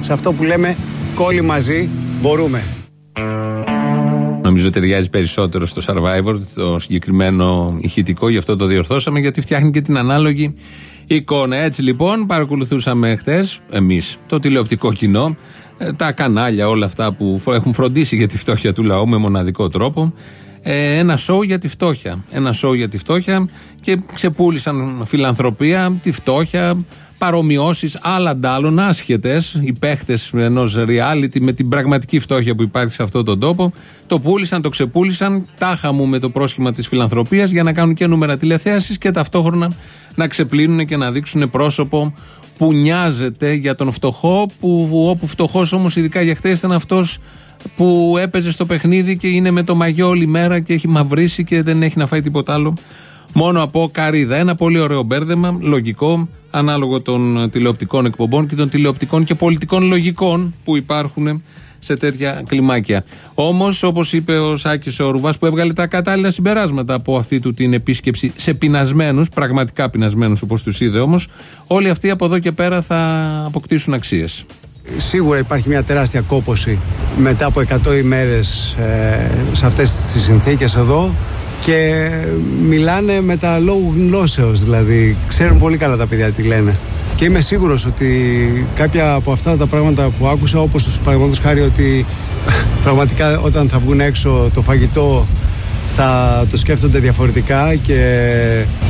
Σε αυτό που λέμε όλοι μαζί μπορούμε. Νομίζω ταιριάζει περισσότερο στο Survivor, το συγκεκριμένο ηχητικό, γι' αυτό το διορθώσαμε, γιατί φτιάχνει και την ανάλογη εικόνα. Έτσι λοιπόν, παρακολουθούσαμε χτες, εμείς, το τηλεοπτικό κοινό, ε, τα κανάλια, όλα αυτά που έχουν φροντίσει για τη φτώχεια του λαού με μοναδικό τρόπο. Ε, ένα σοου για τη φτώχεια. Ένα σοου για τη φτώχεια και ξεπούλησαν φιλανθρωπία, τη φτώχεια, παρομοιώσεις άλλα αντάλλων, άσχετε, οι παίχτες ενός reality με την πραγματική φτώχεια που υπάρχει σε αυτόν τον τόπο. Το πούλησαν, το ξεπούλησαν, τάχα μου με το πρόσχημα της φιλανθρωπίας για να κάνουν και νούμερα τηλεθέασης και ταυτόχρονα να ξεπλύνουν και να δείξουν πρόσωπο που νοιάζεται για τον φτωχό, που όπου φτωχός όμως, ειδικά για χθες, ήταν αυτός που έπαιζε στο παιχνίδι και είναι με το μαγιό όλη μέρα και έχει μαυρίσει και δεν έχει να φάει τίποτα άλλο. Μόνο από καρύδα. Ένα πολύ ωραίο μπέρδεμα, λογικό, ανάλογο των τηλεοπτικών εκπομπών και των τηλεοπτικών και πολιτικών λογικών που υπάρχουν σε τέτοια κλιμάκια. Όμως, όπως είπε ο Σάκης ο Ρουβάς, που έβγαλε τα κατάλληλα συμπεράσματα από αυτή του την επίσκεψη σε πεινασμένους, πραγματικά πεινασμένους όπως τους είδε όμως, όλοι αυτοί από εδώ και πέρα θα αποκτήσουν αξίες. Σίγουρα υπάρχει μια τεράστια κόποση μετά από 100 ημέρες ε, σε αυτές τις συνθήκες εδώ και μιλάνε με τα λόγου γνώσεως, δηλαδή ξέρουν πολύ καλά τα παιδιά τι λένε. Και είμαι σίγουρος ότι κάποια από αυτά τα πράγματα που άκουσα, όπως παραδείγματος χάρη ότι πραγματικά όταν θα βγουν έξω το φαγητό θα το σκέφτονται διαφορετικά και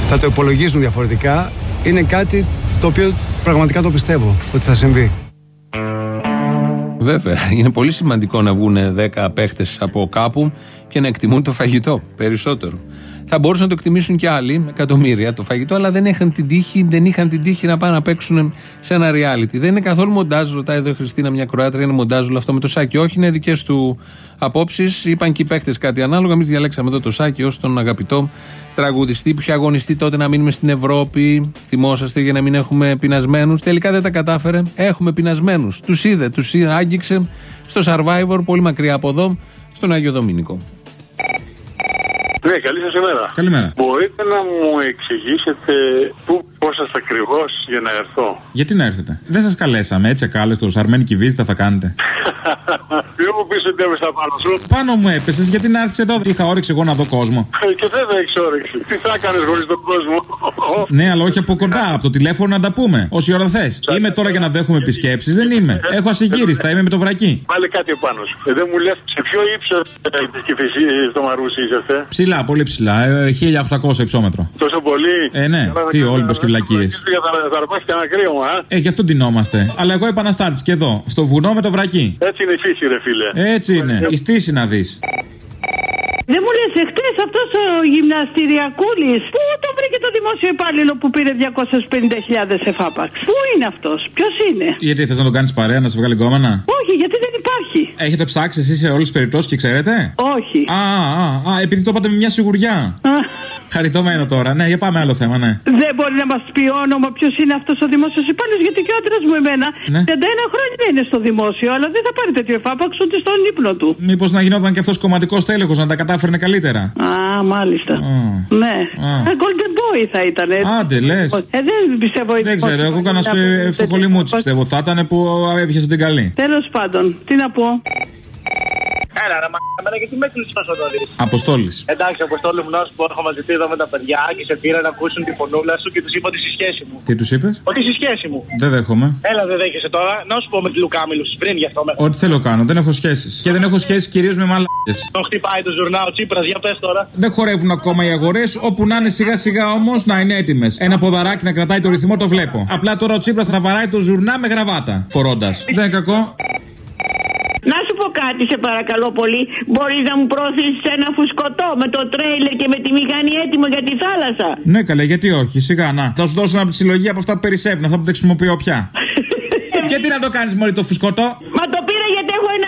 θα το υπολογίζουν διαφορετικά, είναι κάτι το οποίο πραγματικά το πιστεύω ότι θα συμβεί. Βέβαια, είναι πολύ σημαντικό να βγουν 10 παίχτες από κάπου και να εκτιμούν το φαγητό περισσότερο. Θα μπορούσαν να το εκτιμήσουν και άλλοι, εκατομμύρια το φαγητό, αλλά δεν είχαν την τύχη, δεν είχαν την τύχη να πάνε να παίξουν σε ένα reality. Δεν είναι καθόλου μοντάζ, ρωτάει εδώ η Χριστίνα, μια Κροάτρια, είναι μοντάζ όλο αυτό με το σάκι. Όχι, είναι δικές του απόψεις. Είπαν και οι παίκτες κάτι ανάλογο. Εμείς διαλέξαμε εδώ το σάκι ως τον αγαπητό τραγουδιστή που είχε αγωνιστεί τότε να μείνουμε στην Ευρώπη. Θυμόσαστε για να μην έχουμε πεινασμένους. Τελικά δεν τα κατάφερε. Έχουμε πεινασμένους. Τους είδε, τους άγγιξε στο Survivor, πολύ μακριά από εδώ, στον Άγιο Δομήνικο. Ναι, καλή σας ημέρα. Καλημέρα. Μπορείτε να μου εξηγήσετε πού πόσαστε ακριβώς για να έρθω; Γιατί να έρθετε; Δεν σας καλέσαμε, έτσι ακάλεστος. Αρμένικη βίζα θα κάνετε. Ποιο μου πεις ότι έπεσα πάνω σου. Πάνω μου έπεσες, γιατί να έρθεις εδώ. Είχα όρεξη εγώ να δω κόσμο. Ε, Και δεν θα έχεις όρεξη. Τι θα κάνεις χωρίς τον κόσμο; Ναι, αλλά όχι από κοντά, από το τηλέφωνο να τα πούμε. Όση ώρα θες. Είμαι τώρα για να δέχομαι επισκέψεις, δεν είμαι. Έχω ασυγύριστα, είμαι με το βρακί. Πάλι κάτι επάνω σου. Ε, δεν μου λες σε ποιο ύψος επισκεφτεί στο Μαρούσι είσαστε. Ψηλά, πολύ ψηλά. ε, 1800 υψόμετρο. Τόσο πολύ; Ε, ναι. Τι, Όλυμπο και βλακίε. Για θα, θα αρπάξει κανένα κρύωμα, α. Ε, γι' αυτό ντυνόμαστε. Αλλά εγώ επαναστάτης και εδώ, στο βουνό με το βρακί. Έτσι είναι η φύση, ρε φίλε. Έτσι είναι. Η στήση να δεις. Δεν μου λες, εχθές αυτός ο γυμναστηριακούλης, πού τον βρήκε το δημόσιο υπάλληλο που πήρε 250.000 εφάπαξ; Πού είναι αυτός, ποιος είναι; Γιατί θες να τον κάνεις παρέα, να σε βγάλει γκόμενα. Όχι, γιατί δεν υπάρχει. Έχετε ψάξει εσείς σε όλες τις περιπτώσεις και ξέρετε; Όχι. Α, α, α, επειδή το είπατε με μια σιγουριά. Χαριτωμένο τώρα. Ναι, για πάμε άλλο θέμα, ναι. Δεν μπορεί να μας πει όνομα ποιος είναι αυτός ο δημόσιος υπάλληλος, γιατί και ο άντρας μου εμένα Ναι. 31 χρόνια είναι στο δημόσιο, αλλά δεν θα πάρει τέτοιο εφάπαξ ούτε στον ύπνο του. Μήπως να γινόταν και αυτός κομματικός τέλεχος, να τα κατάφερνε καλύτερα. Α, μάλιστα. Ναι. Α. Α, Golden Boy θα ήταν. ε. Άντε, λες. Ε, δεν πιστεύω. Δεν ξέρω, εγώ κάνα σε φτωχολιμούτσι πιστεύω. Θα ήταν που έπιασε την καλή. Τέλος πάντων, τι να πω. Έλα, ρε μαλάκα, γιατί με κλειστό το δεις; Αποστόλης. Εντάξει, αποστόλη μου να σου πω, έχω μαζευτεί εδώ με τα παιδιά και σε πήρα να ακούσουν τη φωνούλα σου και τους είπα ότι είσαι σχέση μου. Τι τους είπες, Ότι είσαι σχέση μου. Δεν δέχομαι. Έλα, δεν δέχεσαι τώρα. Να σου πω με τη Λουκάμιλου πριν γι' αυτό. Με... Ό,τι θέλω κάνω. Δεν έχω σχέσεις. Και δεν έχω σχέσεις κυρίως με μαλάκες. Το χτυπάει το ζουρνά ο Τσίπρας, για πες τώρα. Δεν χορεύουν ακόμα οι αγορές. Όπου να είναι σιγά σιγά όμως να είναι έτοιμες. Ένα ποδαράκι να κρατάει το ρυθμό το βλέπω. Απλά τώρα ο Τσίπρας θα βαράει το ζουρνά με γραβάτα. Φορώντας. Δεν είναι κακό. Να σου πω κάτι, σε παρακαλώ πολύ. Μπορείς να μου προωθήσει ένα φουσκωτό με το τρέιλερ και με τη μηχανή έτοιμο για τη θάλασσα; Ναι, καλέ, γιατί όχι. Σιγά να. Θα σου δώσω μια συλλογή από αυτά που περισσεύουν, αυτά που δεν χρησιμοποιώ πια. και τι να το κάνεις, Μωρή, το φουσκωτό; Μα το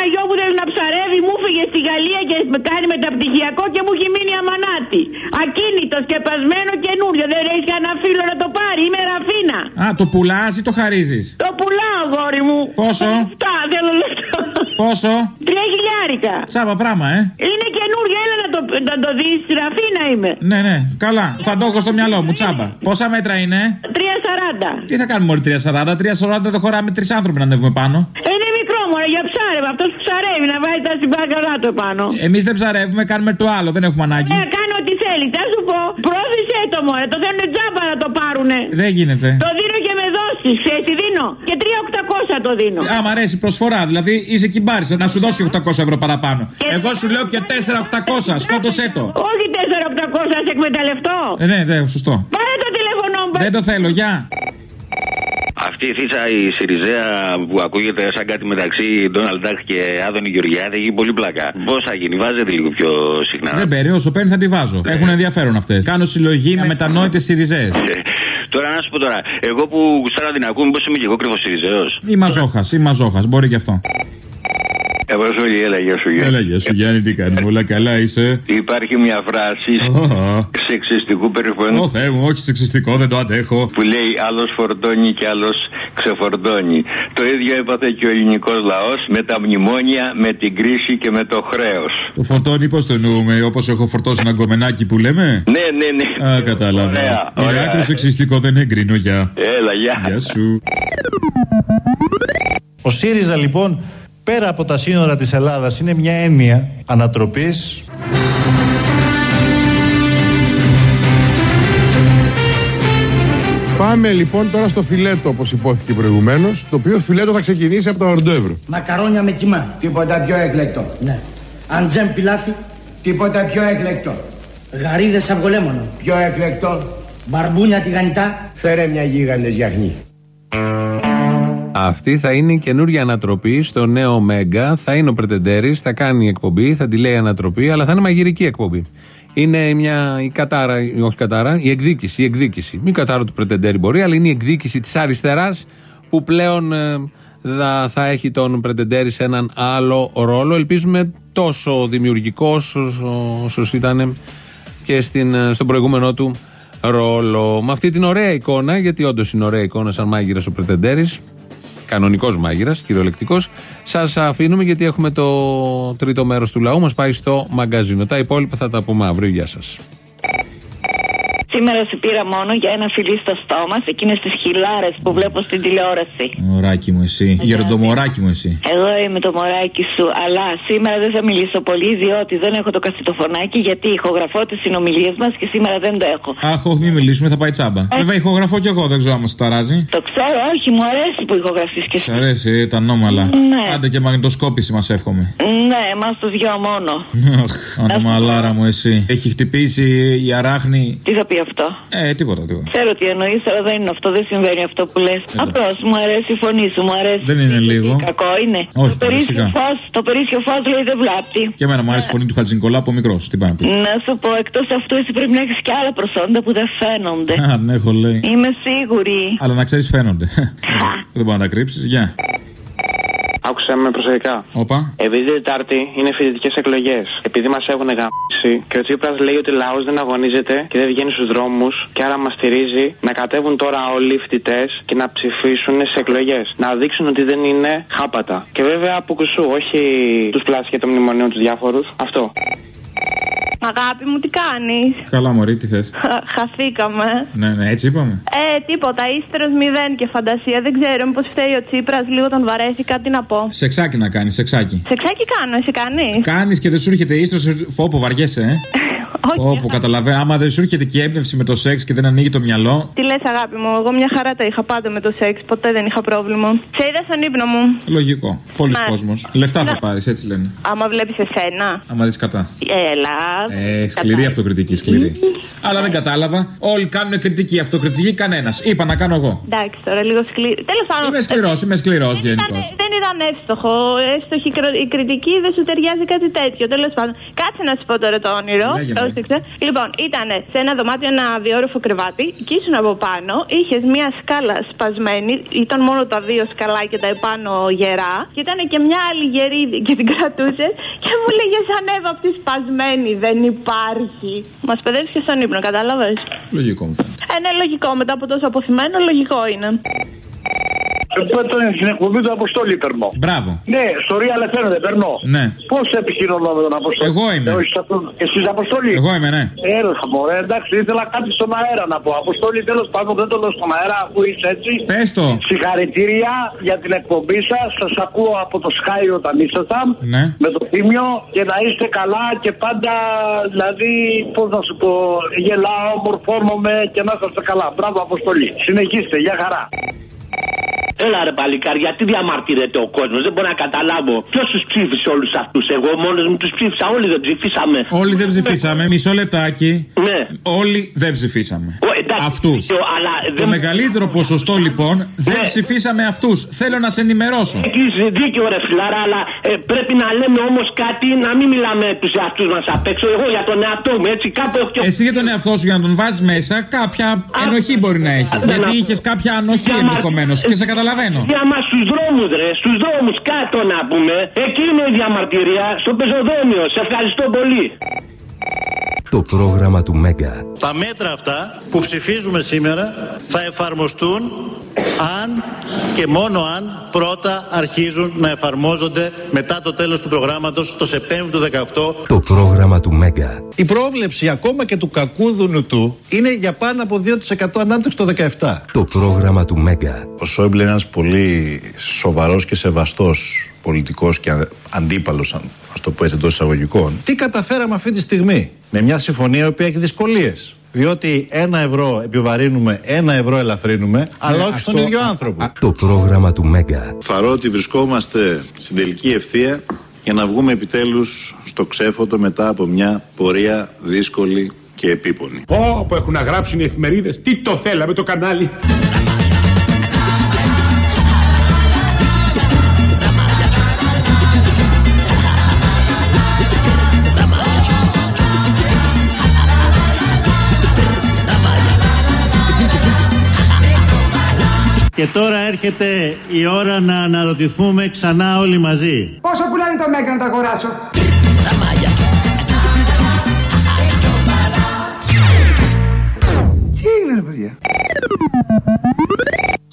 πήρα γιατί έχω ένα γιο που θέλει να ψαρεύει. Μου φύγε στη Γαλλία και με κάνει μεταπτυχιακό και μου έχει μείνει αμανάτη. Ακίνητος, σκεπασμένο καινούριο. Δεν έχει κανένα φίλο να το πάρει. Είμαι ραφίνα. Α, το πουλάς ή το χαρίζεις; Το πουλάω, γόρι μου. Πόσο; Αυτά, θέλω λεφτά. Πόσο; Τρία χιλιάρικα. Τσάπα πράγμα, ε. Είναι καινούριο, έλα να το, να το δεις. Ραφίνα είμαι. Ναι, ναι, καλά. Θα το έχω στο μυαλό μου, τσάμπα. Πόσα μέτρα είναι; 3,40. Τι θα κάνουμε όλοι 3,40. 3,40 δεν χωράμε τρεις άνθρωποι να ανέβουμε πάνω. Είναι μικρό μόνο για ψάρευμα. Αυτό που ψαρεύει να βάζει τα συμπάγαλά του επάνω. Εμείς δεν ψαρεύουμε, κάνουμε το άλλο, δεν έχουμε ανάγκη. Ε, κάνω ό,τι θέλεις. Θα σου πω, πρόθεσέ το μόνο. Το θέλουν τζάμπα να το πάρουνε. Δεν γίνεται. Το δίνω και με δόσεις. Ξέρεις τι δίνω; Και 3.800 το δίνω. Α, μ' αρέσει προσφορά, δηλαδή είσαι κυμπάρι, να σου δώσει 800 ευρώ παραπάνω. Εγώ σου λέω και 4.800, σκότωσέ το. Όχι 4.800, να σε εκμεταλλευτώ. Ε, ναι, ναι, σωστό. Πάρε το τηλέφωνο μου. Δεν το θέλω, γεια. Αυτή η θύσα η Σιριζέα που ακούγεται σαν κάτι μεταξύ Ντόναλντ Ντάκ και Άδωνη Γεωργιάδη έχει πολύ πλάκα. Πώς θα γίνει, βάζετε λίγο πιο συχνά; Δεν παίρνει, όσο παίρνει θα τη βάζω. Έχουν ενδιαφέρον αυτές. Κάνω συλλογή με μετανόητες Σιριζέες. Τώρα να σου πω τώρα, εγώ που γουστάρα την ακούω, μήπω είμαι και εγώ κρυφό Σιριζέος; Ή μαζόχα, ή μαζόχα, μπορεί και αυτό. Ευρωζόλη, έλα, γεια σου, Γιάννη. Έλα, γεια σου, Γιάννη, τι κάνει, όλα καλά είσαι; Υπάρχει μια φράση σεξιστικού περιφώνου Ω Θεέ μου, όχι σεξιστικό, δεν το αντέχω. που λέει άλλος φορτώνει και άλλος ξεφορτώνει. Το ίδιο έπαθε και ο ελληνικός λαός με τα μνημόνια, με την κρίση και με το χρέος. Το φορτώνει πώς το εννοούμε, όπως έχω φορτώσει ένα γκομενάκι που λέμε; Ναι, ναι, ναι. Α, κατάλαβα. Ωραία, Είναι ωραία. άκρο σεξιστικό, δεν εγκρίνω, γεια. Έλα, γεια. Γεια σου. Ο ΣΥΡΙΖΑ λοιπόν πέρα από τα σύνορα της Ελλάδας είναι μια έννοια ανατροπής Πάμε λοιπόν τώρα στο φιλέτο, όπως υπόθηκε προηγουμένως. Το οποίο φιλέτο θα ξεκινήσει από το ορντεύρο. Μακαρόνια με κιμά. Τίποτα πιο έκλεκτο. Ναι. Αντζέμ πιλάφι. Τίποτα πιο έκλεκτο. Γαρίδες αυγολέμονο. Πιο έκλεκτο. Μπαρμπούνια τηγανιτά. Φέρε μια γίγαντες γιαχνή. Αυτή θα είναι η καινούργια ανατροπή στο νέο Μέγκα. Θα είναι ο Πρετεντέρης, θα κάνει εκπομπή, θα τη λέει ανατροπή, αλλά θα είναι μαγειρική εκπομπή. Είναι μια η κατάρα, η- όχι κατάρα, η εκδίκηση. Η εκδίκηση. Μην κατάρα του Πρετεντέρη μπορεί, αλλά είναι η εκδίκηση της αριστεράς που πλέον ε, θα, θα έχει τον Πρετεντέρη σε έναν άλλο ρόλο. Ελπίζουμε τόσο δημιουργικό όσο ήταν και στην, ε, στον προηγούμενο του ρόλο. Με αυτή την ωραία εικόνα, γιατί όντως είναι ωραία εικόνα σαν μάγειρας ο Πρετεντέρης, κανονικός μάγειρας, κυριολεκτικός, σας αφήνουμε γιατί έχουμε το τρίτο μέρος του λαού. Μας πάει στο μαγκαζίνο. Τα υπόλοιπα θα τα πούμε αύριο. Γεια σας. Σήμερα σε πήρα μόνο για ένα φιλί στο στόμα σε εκείνες τις χιλάρες που βλέπω στην τηλεόραση. Μωράκι μου εσύ. Γεροντομοράκι μου εσύ. Εγώ είμαι το μωράκι σου, αλλά σήμερα δεν θα μιλήσω πολύ διότι δεν έχω το κασιτοφωνάκι γιατί ηχογραφώ τις συνομιλίες μας και σήμερα δεν το έχω. Αχ, όχι, μην μιλήσουμε, θα πάει τσάμπα. Ε. Βέβαια, ηχογραφώ κι εγώ, δεν ξέρω αν σε ταράζει. Το ξέρω, όχι, μου αρέσει που ηχογραφείς και Σ' εσύ. αρέσει ε, τα νόμαλα. Ναι. Άντε και μαγνητοσκόπηση μας εύχομαι. Ναι, εμάς τους δυο μόνο. Αχ, Ανομαλάρα μου εσύ. Έχει χτυπήσει η αράχνη. Τι θα πει αυτό. Ε, τίποτα, τίποτα. Ξέρω τι εννοείς, αλλά δεν είναι αυτό, δεν συμβαίνει αυτό που λες. Απλώς μου αρέσει η φωνή σου, μου αρέσει. Δεν είναι λίγο. Κακό είναι. Όχι, το περίσσιο σιγά. φως, το περίσσιο φως λέει δεν βλάπτει. Και εμένα μου άρεσε η φωνή του Χατζηνικολά από μικρός. Τι πάει να πει. Να σου πω, εκτός αυτού, εσύ πρέπει να έχεις και άλλα προσόντα που δεν φαίνονται. Α, ναι, έχω λέει. Είμαι σίγουρη. Αλλά να ξέρεις, φαίνονται. Δεν μπορεί να τα κρύψεις. Γεια. Άκουσα με προσεκτικά. Όπα. Επειδή την Τετάρτη είναι φοιτητικές εκλογές, επειδή μας έχουν γαμίσει και ο Τσίπρας λέει ότι ο λαός δεν αγωνίζεται και δεν βγαίνει στους δρόμους και άρα μας στηρίζει, να κατέβουν τώρα όλοι οι φοιτητές και να ψηφίσουν στις εκλογές. Να δείξουν ότι δεν είναι χάπατα. Και βέβαια από κουσού, όχι τους πλάσια και των μνημονίων τους διάφορους. Αυτό. Αγάπη μου, τι κάνεις; Καλά, Μωρή, τι θες; Χαθήκαμε. Ναι, ναι, έτσι είπαμε. Ε, τίποτα, ύστερος μηδέν και φαντασία. Δεν ξέρω, μήπως φταίει ο Τσίπρας, λίγο τον βαρέθηκα, τι να πω. Σεξάκι να κάνεις, σεξάκι. Σεξάκι κάνω, εσύ κάνεις; Κάνεις και δεν σου έρχεται ίστρο, φόπο βαριέσαι, ε. Όπου καταλαβαίνω, άμα δεν σου έρχεται και η έμπνευση με το σεξ και δεν ανοίγει το μυαλό. Τι λες, αγάπη μου, εγώ μια χαρά τα είχα πάντα με το σεξ, ποτέ δεν είχα πρόβλημα. Σε είδα στον ύπνο μου. Λογικό. Πολλοί Ναι. κόσμος. Λεφτά θα Ναι. πάρεις, έτσι λένε. Άμα βλέπεις εσένα. Άμα δεις κατά. Έλα. Ε, σκληρή αυτοκριτική, σκληρή. Αλλά δεν κατάλαβα. Όλοι κάνουν κριτική, αυτοκριτική κανένας. Είπα να κάνω εγώ. Εντάξει, τώρα λίγο σκληρή. Τέλος πάντων. Είμαι σκληρός, είμαι σκληρός γενικώς. Δεν ήταν εύστοχο. Εύστοχη κρο- η κριτική δεν σου ταιριάζει κάτι τέτοιο. Τέλος πάντων. Κάτσε να σου πω τώρα το όνειρο. Λέγε με. Πρόσεξε. Λοιπόν, ήταν σε ένα δωμάτιο ένα διόροφο κρεβάτι και ήσουν από πάνω. Είχες μία σκάλα σπασμένη. Ήταν μόνο τα δύο σκαλάκια τα επάνω γερά. Και ήταν και μια άλλη γερίδη και την κρατούσες. Και μου λέγε ανέβα αυτή σπασμένη. Δεν υπάρχει. Μας παιδεύει στον ύπνο, κατάλαβες; Λογικό μου φαίνεται. Ε, ναι, λογικό. Μετά από τόσο αποθυμένο, λογικό είναι. Στην εκπομπή του Αποστόλη περνώ. Μπράβο. Ναι, στο Real FM δεν περνώ. Ναι. Πώς επικοινωνώ με τον Αποστόλη; Εγώ είμαι. Εσύ Αποστόλη; Εγώ είμαι, ναι. Έλα, μωρέ, εντάξει, ήθελα κάτι στον αέρα να πω. Αποστόλη, τέλος πάντων δεν το λέω στον αέρα, αφού είσαι έτσι. Πες το. Συγχαρητήρια για την εκπομπή σας. Σας ακούω από το Sky όταν ήσασταν. Ναι. Με το θύμιο και να είστε καλά και πάντα, δηλαδή, πώς να σου πω, γελάω, μορφώνομαι και να είστε καλά. Μπράβο, Αποστολή. Συνεχίστε, για χαρά. Έλα ρε παλικάρια, τι διαμαρτύρεται ο κόσμος, δεν μπορώ να καταλάβω. Ποιος τους ψήφισε όλους αυτούς, εγώ μόνος μου τους ψήφισα, όλοι δεν ψηφίσαμε. Όλοι δεν ψηφίσαμε. Μισό λεπτάκι. Ναι. Όλοι δεν ψηφίσαμε. Αυτούς. αλλά Το μεγαλύτερο ποσοστό λοιπόν δεν ψηφίσαμε αυτούς. Θέλω να σε ενημερώσω. Έχεις δίκιο ρε φιλάρα, αλλά ε, πρέπει να λέμε όμως κάτι, να μην μιλάμε τους εαυτούς μας απ' έξω. Εγώ για τον εαυτό μου, έτσι κάπου έχω και. Εσύ για τον εαυτό σου για να τον βάζεις μέσα, κάποια ενοχή μπορεί να έχει. ναι, Γιατί να- είχες κάποια ανοχή ενδεχομένως και σε καταλαβαίνω. Για μας στου δρόμους, ρε, στους δρόμους κάτω να πούμε. Εκεί είναι η διαμαρτυρία, στο πεζοδρόμιο. Σε ευχαριστώ πολύ. Το πρόγραμμα του Μέγκα. Τα μέτρα αυτά που ψηφίζουμε σήμερα θα εφαρμοστούν αν και μόνο αν πρώτα αρχίζουν να εφαρμόζονται μετά το τέλος του προγράμματος το Σεπτέμβριο του 2018 Το πρόγραμμα του Μέγκα. Η πρόβλεψη ακόμα και του κακού δουνουτού είναι για πάνω από 2% ανάπτυξη το 17. Το πρόγραμμα του Μέγκα. Ο Σόιμπλε είναι ένας πολύ σοβαρός και σεβαστός πολιτικός και αντίπαλος, αν ας το πω έτσι εντός εισαγωγικών. Τι καταφέραμε αυτή τη στιγμή; Με μια συμφωνία η οποία έχει δυσκολίες. Διότι ένα ευρώ επιβαρύνουμε, ένα ευρώ ελαφρύνουμε, αλλά όχι στον ίδιο άνθρωπο. Το πρόγραμμα του Μέγκα. Θαρώ ότι βρισκόμαστε στην τελική ευθεία για να βγούμε επιτέλους στο ξέφωτο μετά από μια πορεία δύσκολη και επίπονη. Πω, που έχουν να γράψουν οι εφημερίδες. Τι το θέλαμε το κανάλι. Και τώρα έρχεται η ώρα να αναρωτηθούμε ξανά όλοι μαζί. Πόσο πουλάνε το μέγκα να το αγοράσω; Τι έγινε ρε παιδιά;